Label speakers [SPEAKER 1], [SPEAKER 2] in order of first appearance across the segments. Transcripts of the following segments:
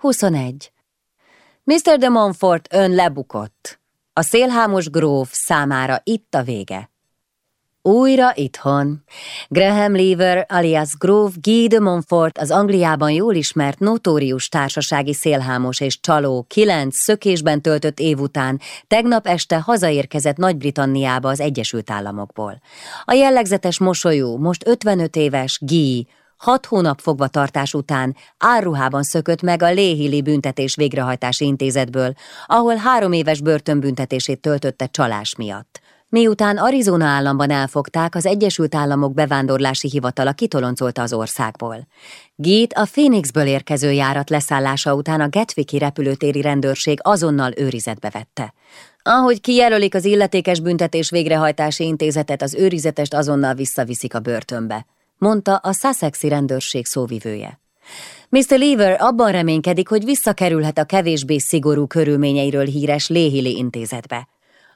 [SPEAKER 1] 21. Mr. de Montfort ön lebukott. A szélhámos gróf számára itt a vége. Újra itthon. Graham Lever alias Grove Guy de Montfort az Angliában jól ismert notórius társasági szélhámos és csaló kilenc szökésben töltött év után tegnap este hazaérkezett Nagy-Britanniába az Egyesült Államokból. A jellegzetes mosolyú, most 55 éves Guy hat hónap fogvatartás után árruhában szökött meg a Léhili büntetés végrehajtási intézetből, ahol három éves börtönbüntetését töltötte csalás miatt. Miután Arizona államban elfogták, az Egyesült Államok bevándorlási hivatala kitoloncolta az országból. Gít a Phoenixből érkező járat leszállása után a Gatwicki repülőtéri rendőrség azonnal őrizetbe vette. Ahogy kijelölik az illetékes büntetés végrehajtási intézetet, az őrizetest azonnal visszaviszik a börtönbe, mondta a Sussexi rendőrség szóvivője. Mr. Lever abban reménykedik, hogy visszakerülhet a kevésbé szigorú körülményeiről híres Léhili intézetbe.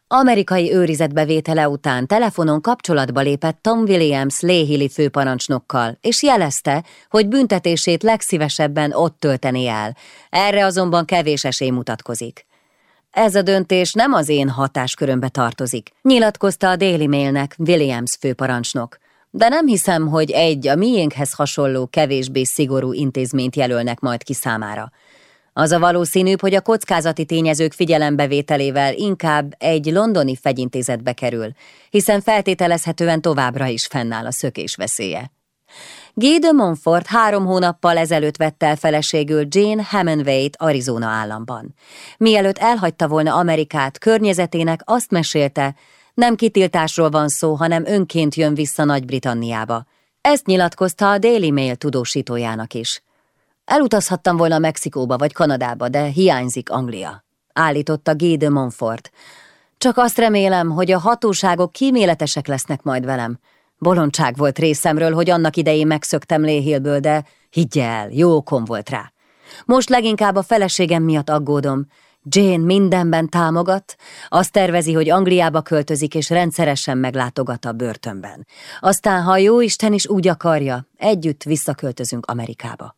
[SPEAKER 1] Amerikai őrizetbevétele után telefonon kapcsolatba lépett Tom Williams Léhili főparancsnokkal, és jelezte, hogy büntetését legszívesebben ott tölteni el. Erre azonban kevés esély mutatkozik. Ez a döntés nem az én hatáskörömbe tartozik, nyilatkozta a Daily Mailnek Williams főparancsnok. De nem hiszem, hogy egy a miénkhez hasonló kevésbé szigorú intézményt jelölnek majd ki számára. Az a valószínűbb, hogy a kockázati tényezők figyelembevételével inkább egy londoni fegyintézetbe kerül, hiszen feltételezhetően továbbra is fennáll a szökés veszélye. Guy de Montfort három hónappal ezelőtt vette el feleségül Jane Hemingway-t Arizona államban. Mielőtt elhagyta volna Amerikát, környezetének azt mesélte, nem kitiltásról van szó, hanem önként jön vissza Nagy-Britanniába. Ezt nyilatkozta a Daily Mail tudósítójának is. Elutazhattam volna Mexikóba vagy Kanadába, de hiányzik Anglia, állította Guy de Montfort. Csak azt remélem, hogy a hatóságok kíméletesek lesznek majd velem. Bolondság volt részemről, hogy annak idején megszöktem Léhélből, de higgye el, jó okom volt rá. Most leginkább a feleségem miatt aggódom. Jane mindenben támogat, azt tervezi, hogy Angliába költözik és rendszeresen meglátogat a börtönben. Aztán, ha jó Isten is úgy akarja, együtt visszaköltözünk Amerikába.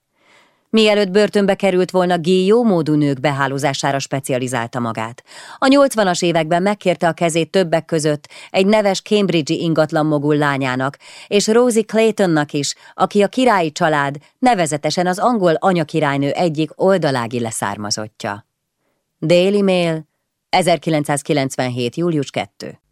[SPEAKER 1] Mielőtt börtönbe került volna, Guy jó módú nők behálózására specializálta magát. A 80-as években megkérte a kezét többek között egy neves Cambridge-i ingatlan mogul lányának, és Rosie Claytonnak is, aki a királyi család, nevezetesen az angol anyakirálynő egyik oldalági leszármazottja. Daily Mail, 1997. július 2.